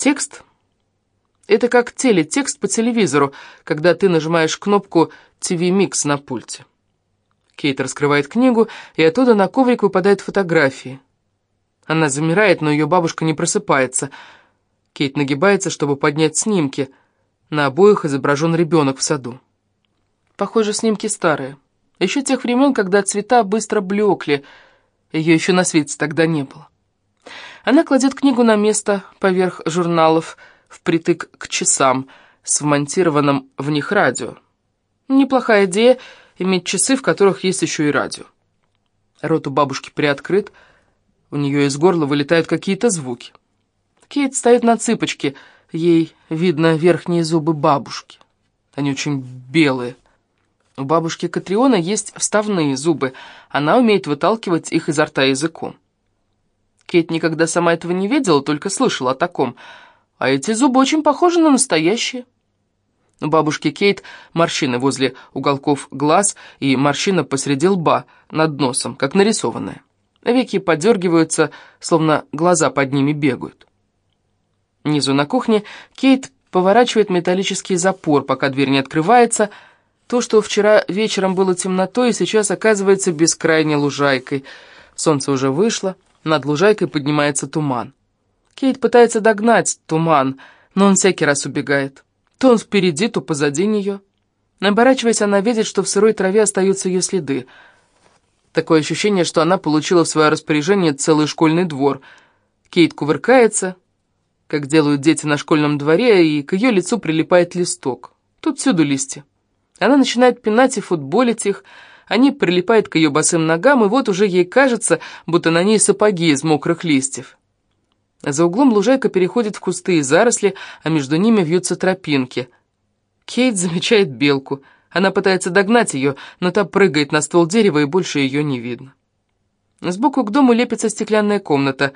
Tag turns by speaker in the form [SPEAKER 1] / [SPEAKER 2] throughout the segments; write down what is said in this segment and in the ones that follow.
[SPEAKER 1] Текст — это как телетекст по телевизору, когда ты нажимаешь кнопку «TV Mix» на пульте. Кейт раскрывает книгу, и оттуда на коврик выпадают фотографии. Она замирает, но ее бабушка не просыпается. Кейт нагибается, чтобы поднять снимки. На обоих изображен ребенок в саду. Похоже, снимки старые. Еще тех времен, когда цвета быстро блекли. Ее еще на свете тогда не было. Она кладет книгу на место поверх журналов, впритык к часам, с вмонтированным в них радио. Неплохая идея иметь часы, в которых есть еще и радио. Рот у бабушки приоткрыт, у нее из горла вылетают какие-то звуки. Кейт стоит на цыпочке, ей видно верхние зубы бабушки. Они очень белые. У бабушки Катриона есть вставные зубы, она умеет выталкивать их изо рта языком. Кейт никогда сама этого не видела, только слышала о таком. А эти зубы очень похожи на настоящие. У бабушки Кейт морщины возле уголков глаз и морщина посреди лба, над носом, как нарисованная. Веки подергиваются, словно глаза под ними бегают. Внизу на кухне Кейт поворачивает металлический запор, пока дверь не открывается. То, что вчера вечером было темнотой, сейчас оказывается бескрайней лужайкой. Солнце уже вышло, над лужайкой поднимается туман. Кейт пытается догнать туман, но он всякий раз убегает. То он впереди, то позади нее. Оборачиваясь, она видит, что в сырой траве остаются ее следы — Такое ощущение, что она получила в свое распоряжение целый школьный двор. Кейт кувыркается, как делают дети на школьном дворе, и к ее лицу прилипает листок. Тут всюду листья. Она начинает пинать и футболить их, они прилипают к ее босым ногам, и вот уже ей кажется, будто на ней сапоги из мокрых листьев. За углом лужайка переходит в кусты и заросли, а между ними вьются тропинки. Кейт замечает белку — она пытается догнать ее, но та прыгает на ствол дерева, и больше ее не видно. Сбоку к дому лепится стеклянная комната.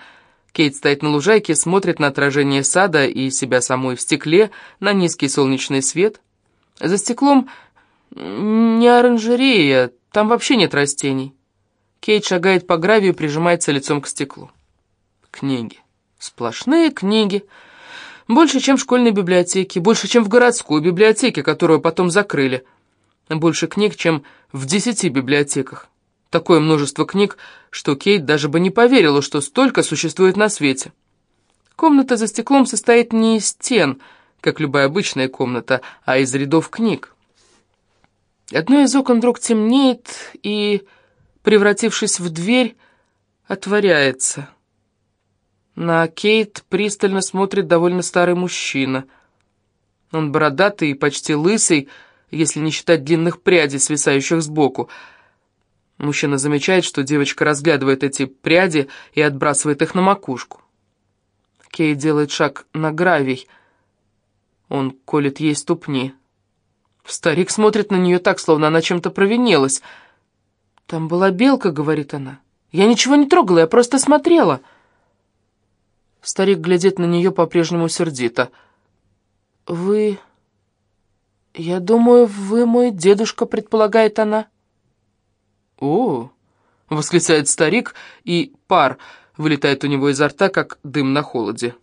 [SPEAKER 1] Кейт стоит на лужайке, смотрит на отражение сада и себя самой в стекле, на низкий солнечный свет. За стеклом не оранжерея, там вообще нет растений. Кейт шагает по гравию прижимается лицом к стеклу. Книги. Сплошные книги. Больше, чем в школьной библиотеке, больше, чем в городской библиотеке, которую потом закрыли. Больше книг, чем в десяти библиотеках. Такое множество книг, что Кейт даже бы не поверила, что столько существует на свете. Комната за стеклом состоит не из стен, как любая обычная комната, а из рядов книг. Одно из окон вдруг темнеет и, превратившись в дверь, отворяется. На Кейт пристально смотрит довольно старый мужчина. Он бородатый и почти лысый, если не считать длинных прядей, свисающих сбоку. Мужчина замечает, что девочка разглядывает эти пряди и отбрасывает их на макушку. Кей делает шаг на гравий. Он колет ей ступни. Старик смотрит на нее так, словно она чем-то провинилась. «Там была белка», — говорит она. «Я ничего не трогала, я просто смотрела». Старик глядит на нее по-прежнему сердито. «Вы «Я думаю, вы мой дедушка», — предполагает она. «О!» — восклицает старик, и пар вылетает у него изо рта, как дым на холоде.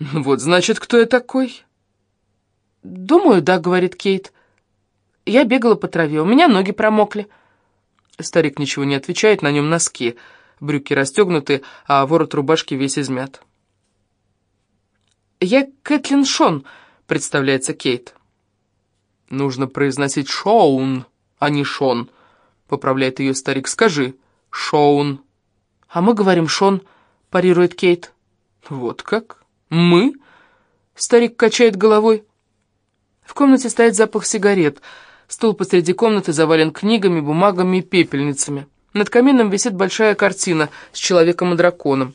[SPEAKER 1] «Вот, значит, кто я такой?» «Думаю, да», — говорит Кейт. «Я бегала по траве, у меня ноги промокли». Старик ничего не отвечает, на нем носки. Брюки расстегнуты, а ворот рубашки весь измят. «Я Кэтлин Шон», — представляется Кейт. «Нужно произносить «шоун», а не «шон», — поправляет ее старик. «Скажи «шоун». «А мы говорим «шон», — парирует Кейт. «Вот как? Мы?» — старик качает головой. В комнате стоит запах сигарет. Стул посреди комнаты завален книгами, бумагами и пепельницами. Над камином висит большая картина с человеком и драконом.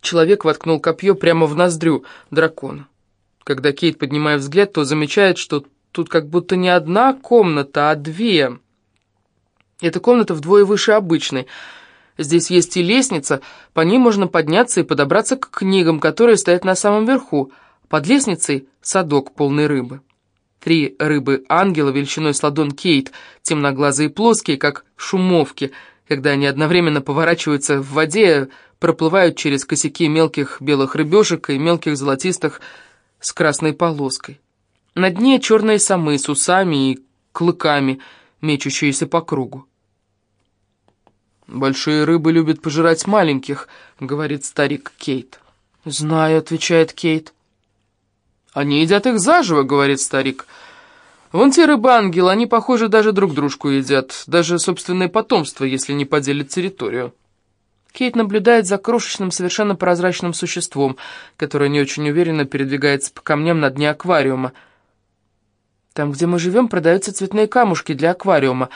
[SPEAKER 1] Человек воткнул копье прямо в ноздрю дракона. Когда Кейт поднимает взгляд, то замечает, что Тут как будто не одна комната, а две. Эта комната вдвое выше обычной. Здесь есть и лестница, по ней можно подняться и подобраться к книгам, которые стоят на самом верху. Под лестницей садок полный рыбы. Три рыбы-ангела величиной с ладон Кейт, темноглазые и плоские, как шумовки, когда они одновременно поворачиваются в воде, проплывают через косяки мелких белых рыбешек и мелких золотистых с красной полоской. На дне черные самы с усами и клыками, мечущиеся по кругу. «Большие рыбы любят пожирать маленьких», — говорит старик Кейт. «Знаю», — отвечает Кейт. «Они едят их заживо», — говорит старик. «Вон те рыбы-ангелы, они, похоже, даже друг дружку едят, даже собственное потомство, если не поделят территорию». Кейт наблюдает за крошечным, совершенно прозрачным существом, которое не очень уверенно передвигается по камням на дне аквариума. Там, где мы живем, продаются цветные камушки для аквариума.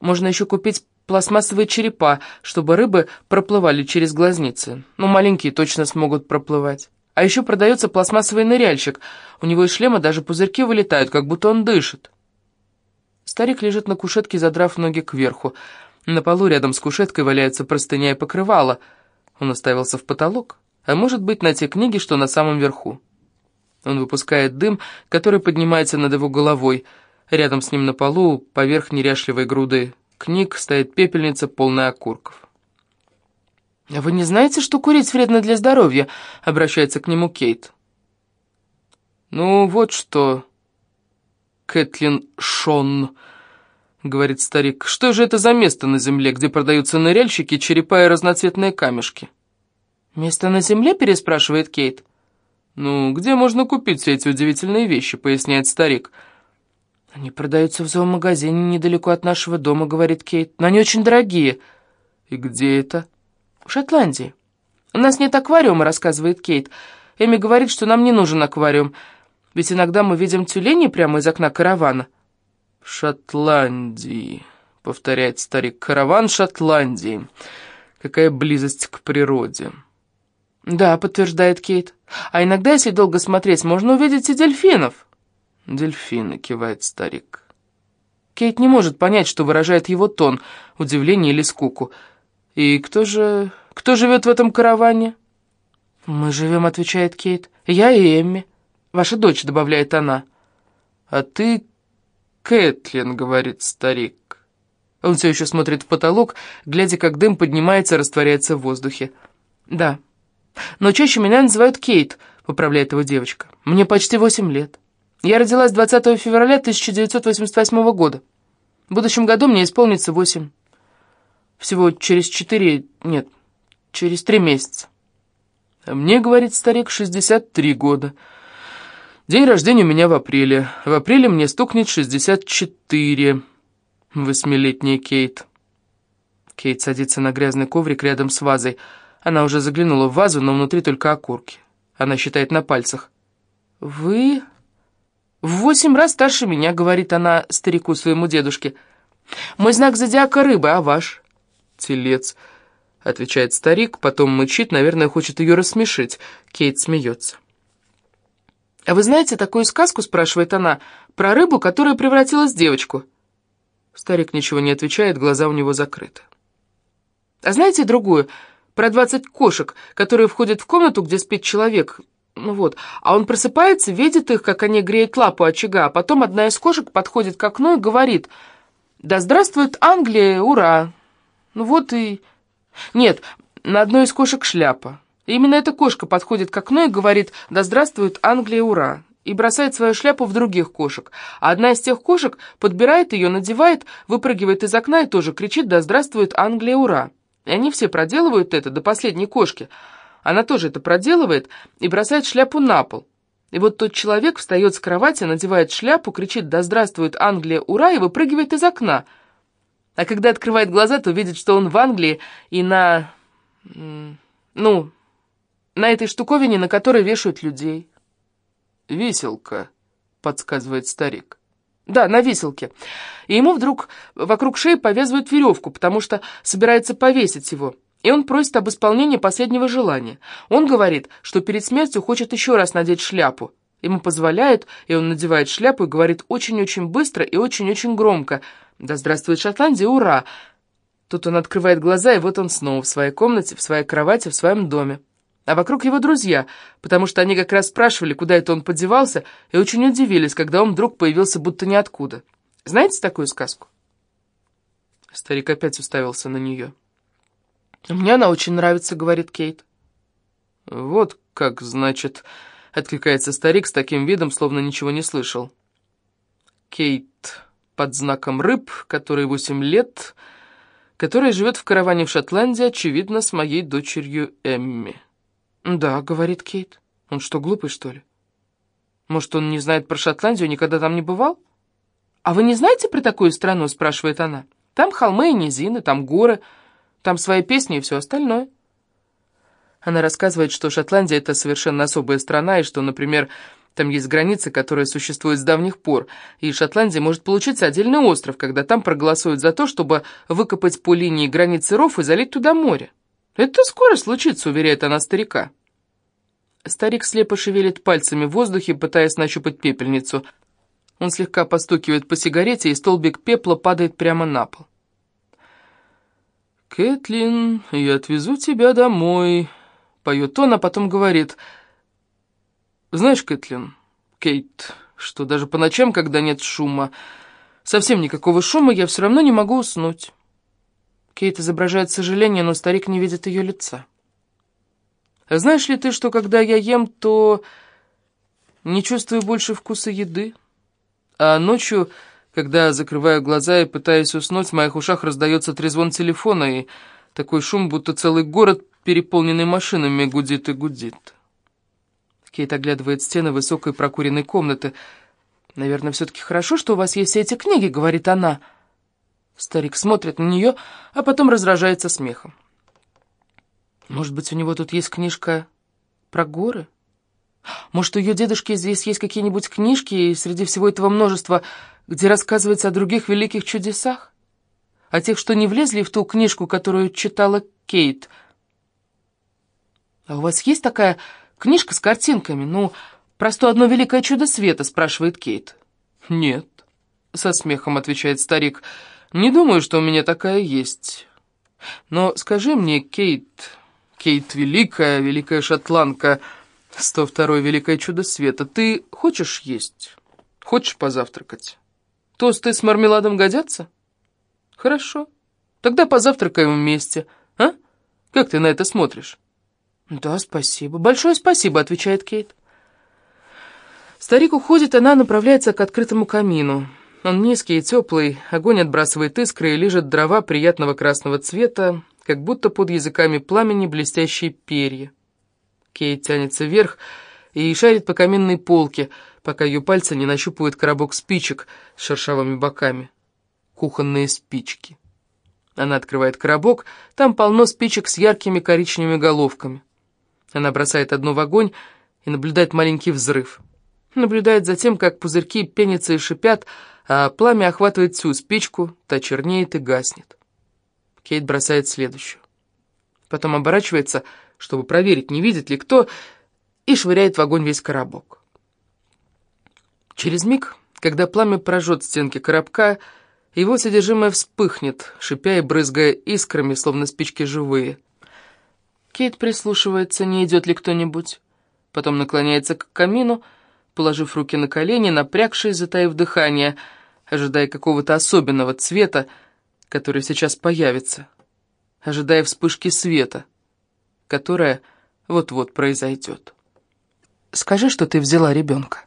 [SPEAKER 1] Можно еще купить пластмассовые черепа, чтобы рыбы проплывали через глазницы. Ну, маленькие точно смогут проплывать. А еще продается пластмассовый ныряльщик. У него из шлема даже пузырьки вылетают, как будто он дышит. Старик лежит на кушетке, задрав ноги кверху. На полу рядом с кушеткой валяется простыня и покрывало. Он уставился в потолок, а может быть на те книги, что на самом верху. Он выпускает дым, который поднимается над его головой. Рядом с ним на полу, поверх неряшливой груды книг, стоит пепельница, полная окурков. «А «Вы не знаете, что курить вредно для здоровья?» — обращается к нему Кейт. «Ну, вот что, Кэтлин Шон», — говорит старик, — «что же это за место на земле, где продаются ныряльщики, черепа и разноцветные камешки?» «Место на земле?» — переспрашивает Кейт. «Ну, где можно купить все эти удивительные вещи?» — поясняет старик. «Они продаются в зоомагазине недалеко от нашего дома», — говорит Кейт. «Но они очень дорогие». «И где это?» «В Шотландии. У нас нет аквариума», — рассказывает Кейт. «Эми говорит, что нам не нужен аквариум, ведь иногда мы видим тюленей прямо из окна каравана». «В Шотландии», — повторяет старик. «Караван Шотландии. Какая близость к природе». «Да», — подтверждает Кейт. «А иногда, если долго смотреть, можно увидеть и дельфинов». «Дельфины», — кивает старик. Кейт не может понять, что выражает его тон, удивление или скуку. «И кто же... кто живет в этом караване?» «Мы живем», — отвечает Кейт. «Я и Эмми. Ваша дочь», — добавляет она. «А ты Кэтлин», — говорит старик. Он все еще смотрит в потолок, глядя, как дым поднимается растворяется в воздухе. «Да. Но чаще меня называют Кейт», — поправляет его девочка. «Мне почти восемь лет». Я родилась 20 февраля 1988 года. В будущем году мне исполнится 8. Всего через 4... нет, через 3 месяца. А мне, говорит старик, 63 года. День рождения у меня в апреле. В апреле мне стукнет 64. Восьмилетняя Кейт. Кейт садится на грязный коврик рядом с вазой. Она уже заглянула в вазу, но внутри только окурки. Она считает на пальцах. «Вы «В восемь раз старше меня», — говорит она старику своему дедушке. «Мой знак зодиака рыба, а ваш?» «Телец», — отвечает старик, потом мычит, наверное, хочет ее рассмешить. Кейт смеется. «А вы знаете такую сказку?» — спрашивает она. «Про рыбу, которая превратилась в девочку». Старик ничего не отвечает, глаза у него закрыты. «А знаете другую? Про двадцать кошек, которые входят в комнату, где спит человек, ну вот, а он просыпается, видит их, как они греют лапу очага, а потом одна из кошек подходит к окну и говорит «Да здравствует Англия, ура!» Ну вот и... Нет, на одной из кошек шляпа. И именно эта кошка подходит к окну и говорит «Да здравствует Англия, ура!» и бросает свою шляпу в других кошек. А одна из тех кошек подбирает ее, надевает, выпрыгивает из окна и тоже кричит «Да здравствует Англия, ура!» И они все проделывают это до последней кошки – она тоже это проделывает и бросает шляпу на пол. И вот тот человек встает с кровати, надевает шляпу, кричит «Да здравствует Англия, ура!» и выпрыгивает из окна. А когда открывает глаза, то видит, что он в Англии и на... ну, на этой штуковине, на которой вешают людей. «Виселка», — подсказывает старик. «Да, на виселке. И ему вдруг вокруг шеи повязывают веревку, потому что собирается повесить его» и он просит об исполнении последнего желания. Он говорит, что перед смертью хочет еще раз надеть шляпу. Ему позволяют, и он надевает шляпу и говорит очень-очень быстро и очень-очень громко «Да здравствует Шотландия, ура!» Тут он открывает глаза, и вот он снова в своей комнате, в своей кровати, в своем доме. А вокруг его друзья, потому что они как раз спрашивали, куда это он подевался, и очень удивились, когда он вдруг появился будто ниоткуда. Знаете такую сказку? Старик опять уставился на нее. «Мне она очень нравится», — говорит Кейт. «Вот как, значит...» — откликается старик с таким видом, словно ничего не слышал. Кейт под знаком рыб, который восемь лет, которая живет в караване в Шотландии, очевидно, с моей дочерью Эмми. «Да», — говорит Кейт. «Он что, глупый, что ли? Может, он не знает про Шотландию, никогда там не бывал?» «А вы не знаете про такую страну?» — спрашивает она. «Там холмы и низины, там горы, там свои песни и все остальное». Она рассказывает, что Шотландия — это совершенно особая страна, и что, например, там есть граница, которая существует с давних пор, и Шотландия может получиться отдельный остров, когда там проголосуют за то, чтобы выкопать по линии границы ров и залить туда море. «Это скоро случится», — уверяет она старика. Старик слепо шевелит пальцами в воздухе, пытаясь нащупать пепельницу — он слегка постукивает по сигарете, и столбик пепла падает прямо на пол. «Кэтлин, я отвезу тебя домой», — поет он, а потом говорит. «Знаешь, Кэтлин, Кейт, что даже по ночам, когда нет шума, совсем никакого шума, я все равно не могу уснуть». Кейт изображает сожаление, но старик не видит ее лица. «Знаешь ли ты, что когда я ем, то не чувствую больше вкуса еды?» А ночью, когда закрываю глаза и пытаюсь уснуть, в моих ушах раздается трезвон телефона, и такой шум, будто целый город, переполненный машинами, гудит и гудит. Кейт оглядывает стены высокой прокуренной комнаты. «Наверное, все-таки хорошо, что у вас есть все эти книги», — говорит она. Старик смотрит на нее, а потом раздражается смехом. «Может быть, у него тут есть книжка про горы?» Может, у ее дедушки здесь есть какие-нибудь книжки, среди всего этого множества, где рассказывается о других великих чудесах? О тех, что не влезли в ту книжку, которую читала Кейт? «А у вас есть такая книжка с картинками? Ну, просто одно великое чудо света?» — спрашивает Кейт. «Нет», — со смехом отвечает старик. «Не думаю, что у меня такая есть. Но скажи мне, Кейт, Кейт великая, великая шотландка...» 102 Великое чудо света. Ты хочешь есть? Хочешь позавтракать? Тосты с мармеладом годятся? Хорошо. Тогда позавтракаем вместе, а? Как ты на это смотришь? Да, спасибо. Большое спасибо, отвечает Кейт. Старик уходит, она направляется к открытому камину. Он низкий и теплый, огонь отбрасывает искры и лежит дрова приятного красного цвета, как будто под языками пламени блестящие перья. Кейт тянется вверх и шарит по каменной полке, пока ее пальцы не нащупывают коробок спичек с шершавыми боками. Кухонные спички. Она открывает коробок, там полно спичек с яркими коричневыми головками. Она бросает одну в огонь и наблюдает маленький взрыв. Наблюдает за тем, как пузырьки пенятся и шипят, а пламя охватывает всю спичку, та чернеет и гаснет. Кейт бросает следующую. Потом оборачивается чтобы проверить, не видит ли кто, и швыряет в огонь весь коробок. Через миг, когда пламя прожжет стенки коробка, его содержимое вспыхнет, шипя и брызгая искрами, словно спички живые. Кейт прислушивается, не идет ли кто-нибудь. Потом наклоняется к камину, положив руки на колени, напрягшись, затаив дыхание, ожидая какого-то особенного цвета, который сейчас появится, ожидая вспышки света — которая вот-вот произойдет. Скажи, что ты взяла ребенка.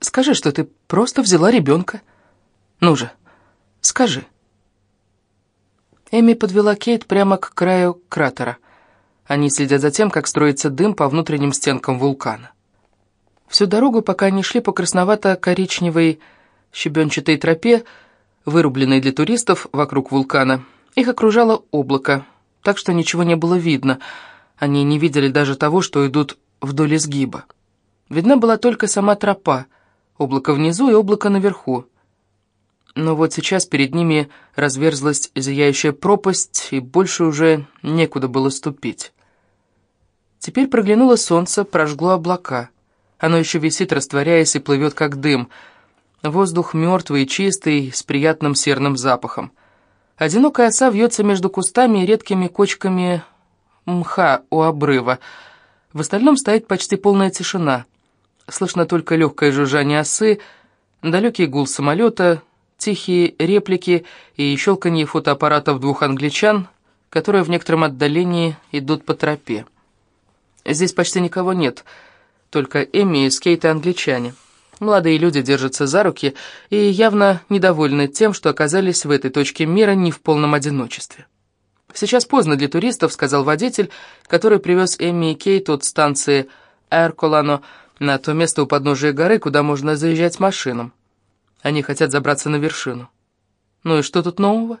[SPEAKER 1] Скажи, что ты просто взяла ребенка. Ну же, скажи. Эми подвела Кейт прямо к краю кратера. Они следят за тем, как строится дым по внутренним стенкам вулкана. Всю дорогу, пока они шли по красновато-коричневой щебенчатой тропе, вырубленной для туристов вокруг вулкана, их окружало облако, так что ничего не было видно. Они не видели даже того, что идут вдоль изгиба. Видна была только сама тропа, облако внизу и облако наверху. Но вот сейчас перед ними разверзлась зияющая пропасть, и больше уже некуда было ступить. Теперь проглянуло солнце, прожгло облака. Оно еще висит, растворяясь, и плывет, как дым. Воздух мертвый и чистый, с приятным серным запахом. Одинокая оса вьется между кустами и редкими кочками мха у обрыва. В остальном стоит почти полная тишина. Слышно только легкое жужжание осы, далекий гул самолета, тихие реплики и щелканье фотоаппаратов двух англичан, которые в некотором отдалении идут по тропе. Здесь почти никого нет, только Эмми и Скейт и англичане. Молодые люди держатся за руки и явно недовольны тем, что оказались в этой точке мира не в полном одиночестве. «Сейчас поздно для туристов», — сказал водитель, который привез Эмми и Кейт от станции Эрколано на то место у подножия горы, куда можно заезжать машинам. Они хотят забраться на вершину. «Ну и что тут нового?»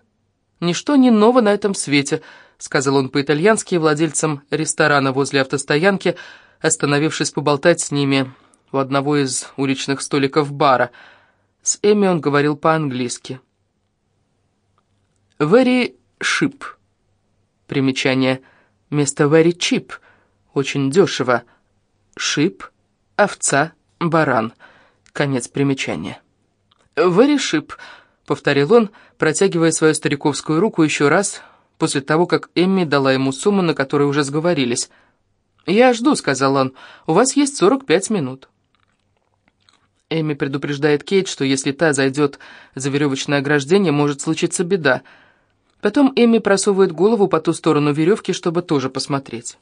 [SPEAKER 1] «Ничто не ново на этом свете», — сказал он по-итальянски владельцам ресторана возле автостоянки, остановившись поболтать с ними у одного из уличных столиков бара. С Эми он говорил по-английски. «Very ship». Примечание. Место very cheap. Очень дешево. Шип, овца, баран. Конец примечания. «Very ship», — повторил он, протягивая свою стариковскую руку еще раз, после того, как Эмми дала ему сумму, на которой уже сговорились. «Я жду», — сказал он, — «у вас есть 45 минут». Эмми предупреждает Кейт, что если та зайдет за веревочное ограждение, может случиться беда — Потом Эми просовывает голову по ту сторону веревки, чтобы тоже посмотреть.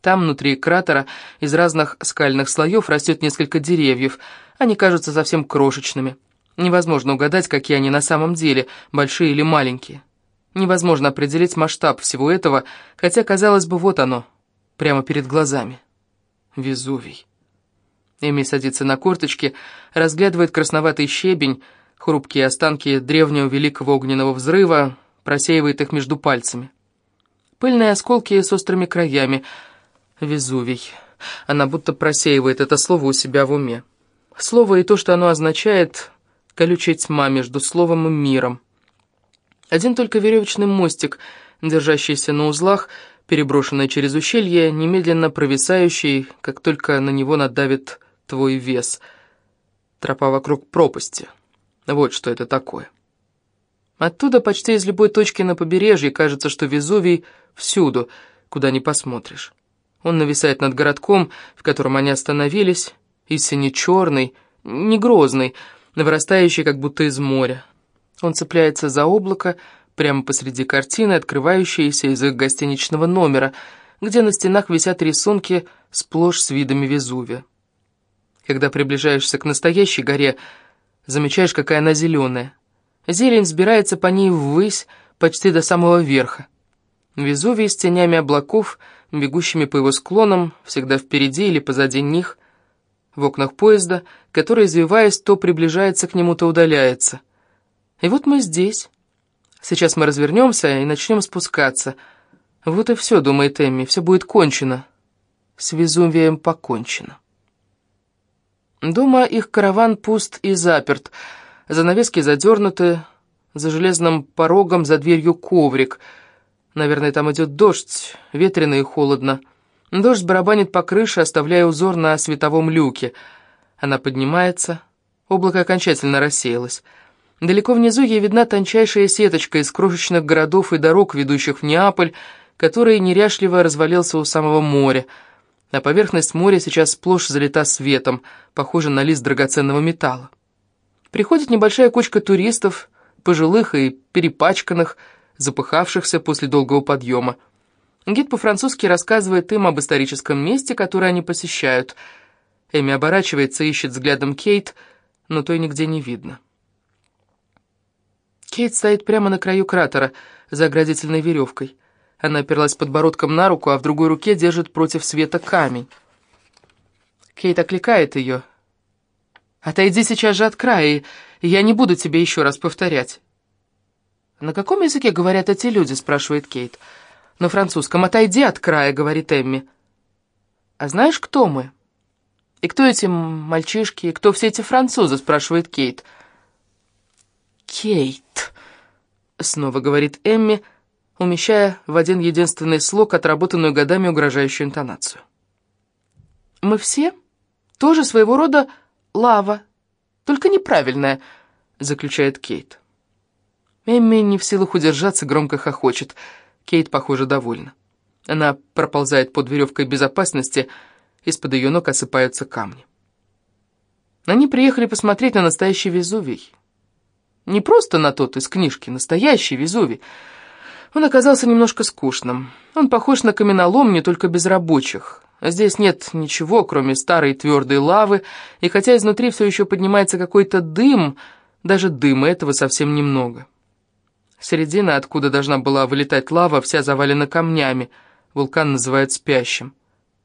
[SPEAKER 1] Там, внутри кратера, из разных скальных слоев растет несколько деревьев. Они кажутся совсем крошечными. Невозможно угадать, какие они на самом деле, большие или маленькие. Невозможно определить масштаб всего этого, хотя, казалось бы, вот оно, прямо перед глазами. Везувий. Эми садится на корточки, разглядывает красноватый щебень, хрупкие останки древнего великого огненного взрыва, просеивает их между пальцами. Пыльные осколки с острыми краями. Везувий. Она будто просеивает это слово у себя в уме. Слово и то, что оно означает, колючая тьма между словом и миром. Один только веревочный мостик, держащийся на узлах, переброшенный через ущелье, немедленно провисающий, как только на него надавит твой вес. Тропа вокруг пропасти. Вот что это такое. Оттуда, почти из любой точки на побережье, кажется, что Везувий всюду, куда ни посмотришь. Он нависает над городком, в котором они остановились, и сине-черный, не грозный, вырастающий как будто из моря. Он цепляется за облако прямо посреди картины, открывающейся из их гостиничного номера, где на стенах висят рисунки сплошь с видами Везувия. Когда приближаешься к настоящей горе, замечаешь, какая она зеленая. Зелень сбирается по ней ввысь, почти до самого верха. Везувий с тенями облаков, бегущими по его склонам, всегда впереди или позади них. В окнах поезда, который, извиваясь, то приближается к нему, то удаляется. И вот мы здесь. Сейчас мы развернемся и начнем спускаться. Вот и все, думает Эмми, все будет кончено. С Везувием покончено. Дома их караван пуст и заперт — Занавески задернуты, за железным порогом, за дверью коврик. Наверное, там идет дождь, ветрено и холодно. Дождь барабанит по крыше, оставляя узор на световом люке. Она поднимается. Облако окончательно рассеялось. Далеко внизу ей видна тончайшая сеточка из крошечных городов и дорог, ведущих в Неаполь, который неряшливо развалился у самого моря. А поверхность моря сейчас сплошь залита светом, похожа на лист драгоценного металла. Приходит небольшая кучка туристов, пожилых и перепачканных, запыхавшихся после долгого подъема. Гид по-французски рассказывает им об историческом месте, которое они посещают. Эми оборачивается и ищет взглядом Кейт, но той нигде не видно. Кейт стоит прямо на краю кратера, за оградительной веревкой. Она оперлась подбородком на руку, а в другой руке держит против света камень. Кейт окликает ее, Отойди сейчас же от края, и я не буду тебе еще раз повторять». «На каком языке говорят эти люди?» — спрашивает Кейт. «На французском. Отойди от края», — говорит Эмми. «А знаешь, кто мы?» «И кто эти мальчишки, и кто все эти французы?» — спрашивает Кейт. «Кейт», — снова говорит Эмми, умещая в один единственный слог отработанную годами угрожающую интонацию. «Мы все тоже своего рода лава, только неправильная», — заключает Кейт. Эмми не в силах удержаться, громко хохочет. Кейт, похоже, довольна. Она проползает под веревкой безопасности, из-под ее ног осыпаются камни. Они приехали посмотреть на настоящий Везувий. Не просто на тот из книжки, настоящий Везувий. Он оказался немножко скучным. Он похож на каменолом, не только без рабочих. Здесь нет ничего, кроме старой твердой лавы, и хотя изнутри все еще поднимается какой-то дым, даже дыма этого совсем немного. Середина, откуда должна была вылетать лава, вся завалена камнями. Вулкан называют спящим.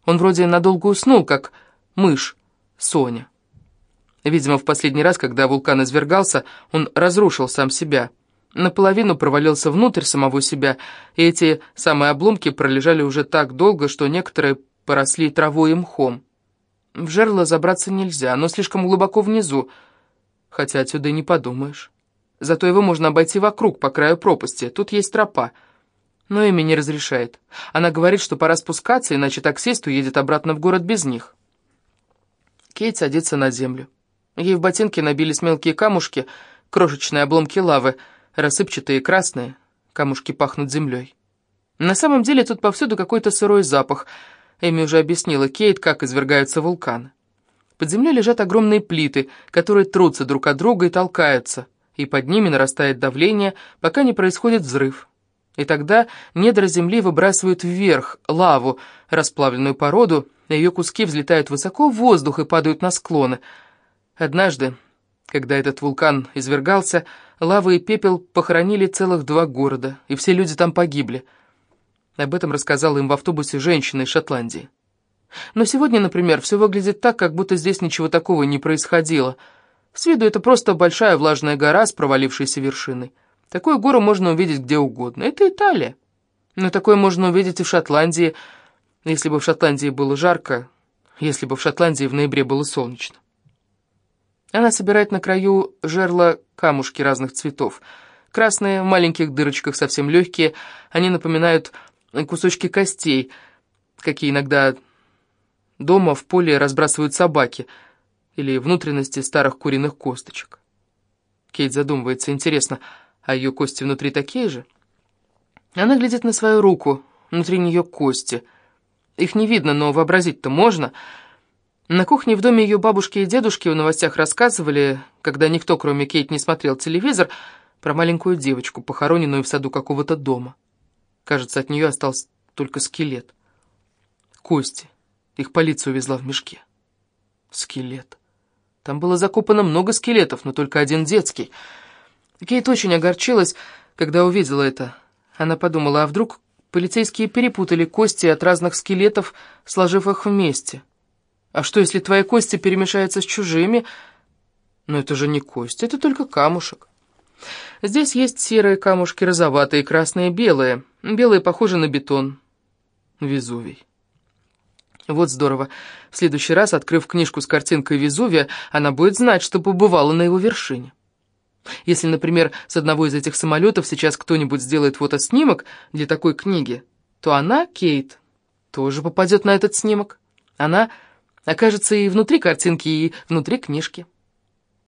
[SPEAKER 1] Он вроде надолго уснул, как мышь Соня. Видимо, в последний раз, когда вулкан извергался, он разрушил сам себя. Наполовину провалился внутрь самого себя, и эти самые обломки пролежали уже так долго, что некоторые поросли травой и мхом. В жерло забраться нельзя, оно слишком глубоко внизу, хотя отсюда и не подумаешь. Зато его можно обойти вокруг, по краю пропасти, тут есть тропа. Но Эми не разрешает. Она говорит, что пора спускаться, иначе таксист уедет обратно в город без них. Кейт садится на землю. Ей в ботинки набились мелкие камушки, крошечные обломки лавы, рассыпчатые и красные. Камушки пахнут землей. На самом деле тут повсюду какой-то сырой запах. Эми уже объяснила Кейт, как извергаются вулканы. Под землей лежат огромные плиты, которые трутся друг от друга и толкаются, и под ними нарастает давление, пока не происходит взрыв. И тогда недра земли выбрасывают вверх лаву, расплавленную породу, и ее куски взлетают высоко в воздух и падают на склоны. Однажды, когда этот вулкан извергался, лава и пепел похоронили целых два города, и все люди там погибли. Об этом рассказала им в автобусе женщина из Шотландии. Но сегодня, например, все выглядит так, как будто здесь ничего такого не происходило. С виду это просто большая влажная гора с провалившейся вершиной. Такую гору можно увидеть где угодно. Это Италия. Но такое можно увидеть и в Шотландии, если бы в Шотландии было жарко, если бы в Шотландии в ноябре было солнечно. Она собирает на краю жерла камушки разных цветов. Красные, в маленьких дырочках, совсем легкие. Они напоминают кусочки костей, какие иногда дома в поле разбрасывают собаки, или внутренности старых куриных косточек. Кейт задумывается, интересно, а ее кости внутри такие же? Она глядит на свою руку, внутри нее кости. Их не видно, но вообразить-то можно. На кухне в доме ее бабушки и дедушки в новостях рассказывали, когда никто, кроме Кейт, не смотрел телевизор, про маленькую девочку, похороненную в саду какого-то дома. Кажется, от нее остался только скелет. Кости. Их полиция увезла в мешке. Скелет. Там было закопано много скелетов, но только один детский. Кейт очень огорчилась, когда увидела это. Она подумала, а вдруг полицейские перепутали кости от разных скелетов, сложив их вместе. А что, если твои кости перемешаются с чужими? Но это же не кость, это только камушек. Здесь есть серые камушки, розоватые, красные, белые. Белые похожи на бетон. Везувий. Вот здорово. В следующий раз, открыв книжку с картинкой Везувия, она будет знать, что побывала на его вершине. Если, например, с одного из этих самолетов сейчас кто-нибудь сделает фотоснимок для такой книги, то она, Кейт, тоже попадет на этот снимок. Она окажется и внутри картинки, и внутри книжки.